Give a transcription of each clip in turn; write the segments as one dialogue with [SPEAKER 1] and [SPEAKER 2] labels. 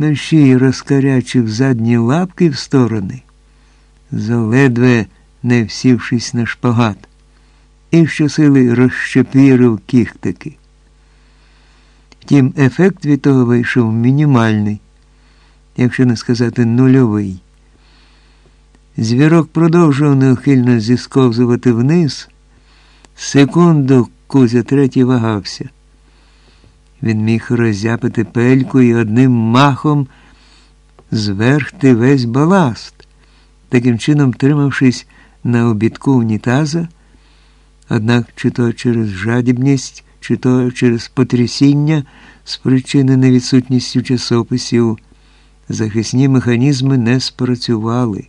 [SPEAKER 1] мерщій розкарячив задні лапки в сторони, заледве не всівшись на шпагат, і щосили розщепірив кіхтики. Втім, ефект від того вийшов мінімальний, якщо не сказати нульовий. Звірок продовжував неухильно зісковзувати вниз. Секунду Кузя третій вагався. Він міг роззяпити пельку і одним махом зверхти весь баласт, таким чином тримавшись на обідку унітаза, однак чи то через жадібність, чи то через потрясіння, спричинене відсутністю часописів, захисні механізми не спрацювали.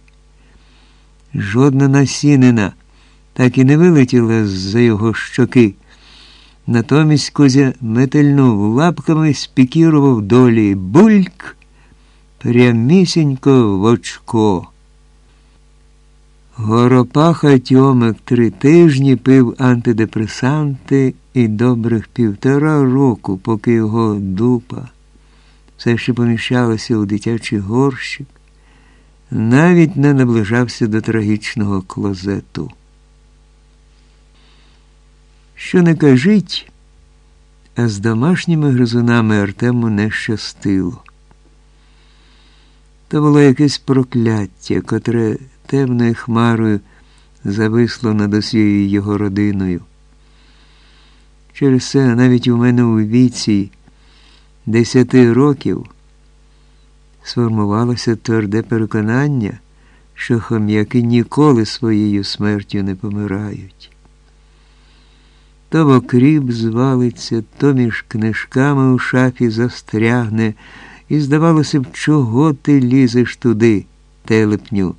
[SPEAKER 1] Жодна насінина так і не вилетіла з-за його щоки. Натомість Кузя метельнув лапками, спікірував долі бульк прямісінько в очко. Горопаха Тьомик три тижні пив антидепресанти і добрих півтора року, поки його дупа все ще поміщалася у дитячий горщик, навіть не наближався до трагічного клозету. Що не кажіть, а з домашніми гризунами Артему не щастило. То було якесь прокляття, котре темною хмарою зависло над усією його родиною. Через це навіть у мене у віці десяти років сформувалося тверде переконання, що хом'яки ніколи своєю смертю не помирають. То в окріп звалиться, то між книжками у шафі застрягне, і, здавалося б, чого ти лізеш туди, телепню.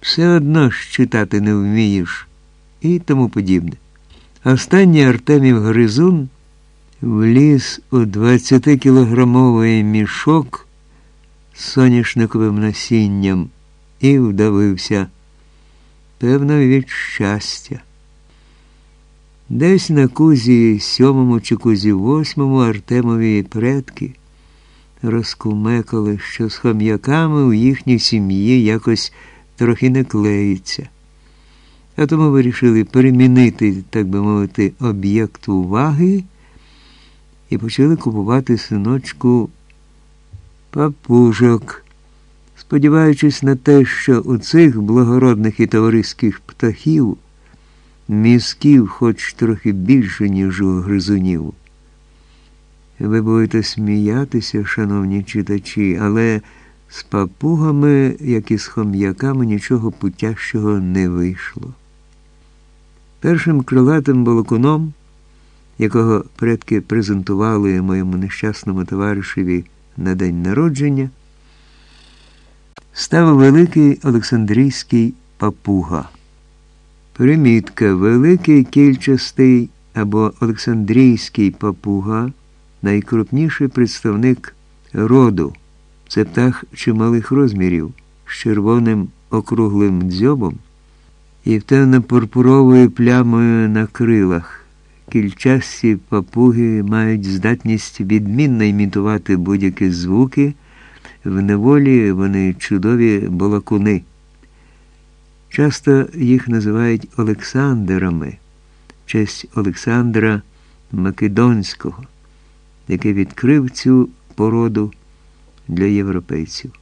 [SPEAKER 1] Все одно ж читати не вмієш і тому подібне. Останній Артемів Гризун вліз у 20-кілограмовий мішок з соняшниковим насінням і вдавився, певно, від щастя. Десь на кузі сьомому чи кузі восьмому Артемові предки розкумекали, що з хом'яками у їхній сім'ї якось трохи не клеїться. А тому вирішили перемінити, так би мовити, об'єкт уваги і почали купувати синочку папужок, сподіваючись на те, що у цих благородних і товариських птахів мізків хоч трохи більше, ніж у гризунів. Ви будете сміятися, шановні читачі, але з папугами, як і з хом'яками, нічого путящого не вийшло. Першим крилатим волокуном, якого предки презентували моєму нещасному товаришеві на день народження, став великий Олександрійський папуга. Примітка великий кільчастий або Олександрійський папуга найкрупніший представник роду. Це птах чималих розмірів з червоним округлим дзьобом і темно-пурпуровою плямою на крилах. Кільчасті папуги мають здатність відмінно імітувати будь-які звуки, в неволі вони чудові балакуни. Часто їх називають Олександрами, честь Олександра Македонського, який відкрив цю породу для європейців.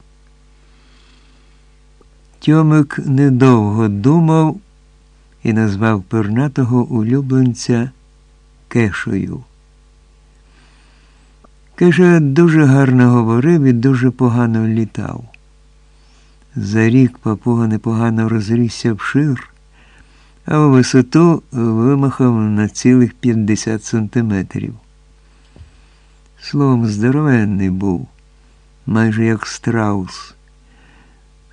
[SPEAKER 1] Тьомик недовго думав і назвав пернатого улюбленця Кешою. Кеша дуже гарно говорив і дуже погано літав. За рік папуга непогано розрісся вшир, а у висоту вимахав на цілих 50 сантиметрів. Словом, здоровенний був, майже як страус.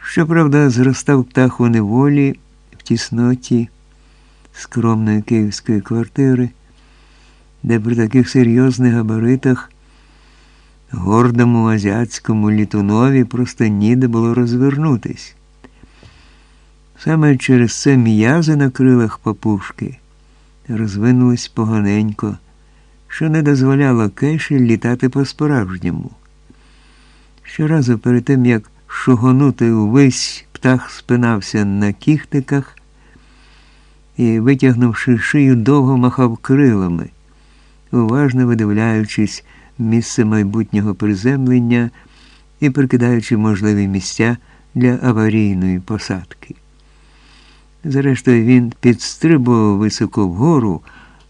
[SPEAKER 1] Щоправда, зростав птах у неволі в тісноті скромної київської квартири, де при таких серйозних габаритах гордому азіатському літунові просто ніде було розвернутись. Саме через це м'язи на крилах папушки розвинулись поганенько, що не дозволяло кеші літати по-справжньому. Щоразу перед тим, як шугонути увесь, птах спинався на кіхтиках і, витягнувши шию, довго махав крилами, уважно видивляючись місце майбутнього приземлення і прикидаючи можливі місця для аварійної посадки. Зрештою, він підстрибував високо вгору,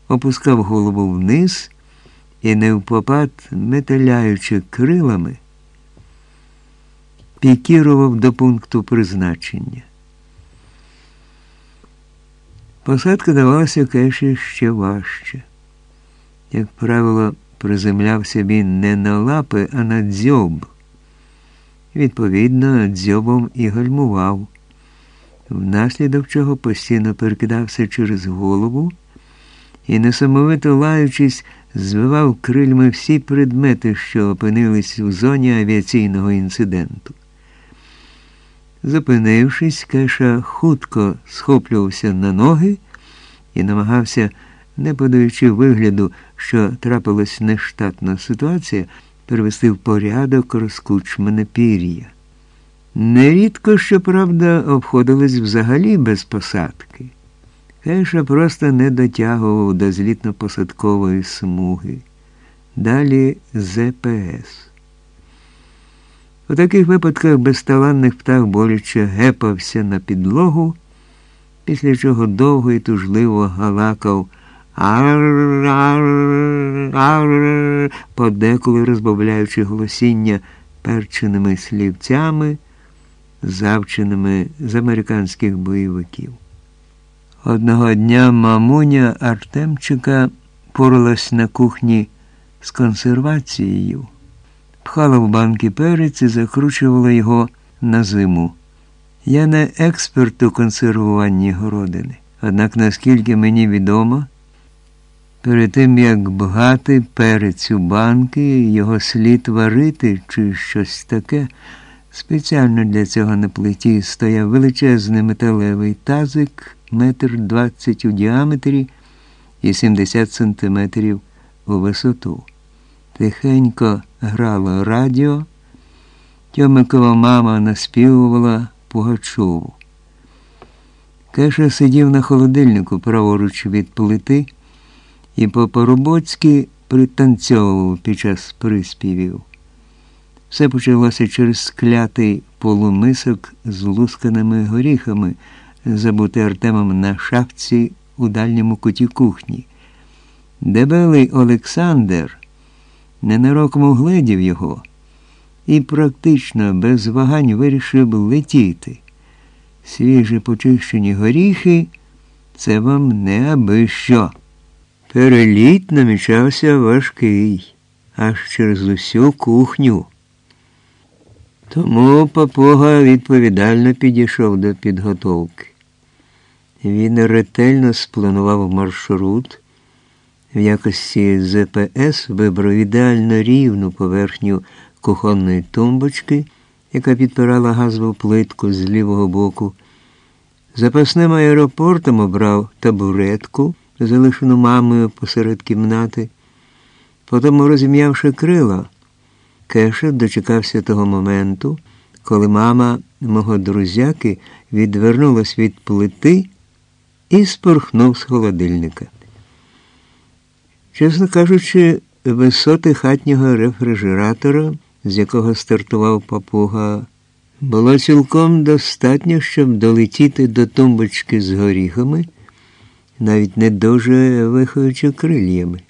[SPEAKER 1] опускав голову вниз і, невпопад, металяючи крилами, пікірував до пункту призначення. Посадка давалася кеші ще важче. Як правило, приземлявся він не на лапи, а на дзьоб. Відповідно, дзьобом і гальмував, внаслідок чого постійно перекидався через голову і, несамовито лаючись, звивав крильми всі предмети, що опинились у зоні авіаційного інциденту. Зупинившись, Кеша хутко схоплювався на ноги і намагався, не подаючи вигляду, що трапилась нештатна ситуація, привести в порядок розкучмене пір'я. Нерідко, щоправда, обходились взагалі без посадки. Кеша просто не дотягував до злітно-посадкової смуги. Далі ЗПС. У таких випадках безталанних птах боляче гепався на підлогу, після чого довго і тужливо галакав ар-ар-ар, подеколи розбавляючи голосіння перченими слівцями, завченими з американських бойовиків. Одного дня мамуня Артемчика поралась на кухні з консервацією пхала в банки перець і закручувала його на зиму. Я не експерт у консервуванні городини, однак, наскільки мені відомо, перед тим як бгати перець у банки, його слід варити чи щось таке. Спеціально для цього на плиті стояв величезний металевий тазик, метр двадцять у діаметрі і 70 сантиметрів у висоту. Тихенько грало радіо, Тьомикова мама наспівувала Пугачову. Кеша сидів на холодильнику праворуч від плити і по-поробоцьки пританцьовував під час приспівів. Все почалося через склятий полумисок з лусканими горіхами, забутий Артемом на шапці у дальньому куті кухні. Дебелий Олександр ненароком угледів його і практично без вагань вирішив летіти. Свіжі почищені горіхи це вам не аби що. Переліт намічався важкий, аж через усю кухню. Тому папога відповідально підійшов до підготовки. Він ретельно спланував маршрут в якості ЗПС вибрав ідеально рівну поверхню кухонної тумбочки, яка підпирала газову плитку з лівого боку. Запасним аеропортом обрав табуретку, залишену мамою посеред кімнати. Потім, розім'явши крила, Кеша дочекався того моменту, коли мама мого друзяки відвернулась від плити і спорхнув з холодильника. Чесно кажучи, висоти хатнього рефрижератора, з якого стартував папуга, було цілком достатньо, щоб долетіти до тумбочки з горіхами, навіть не дуже вихаючи крильями.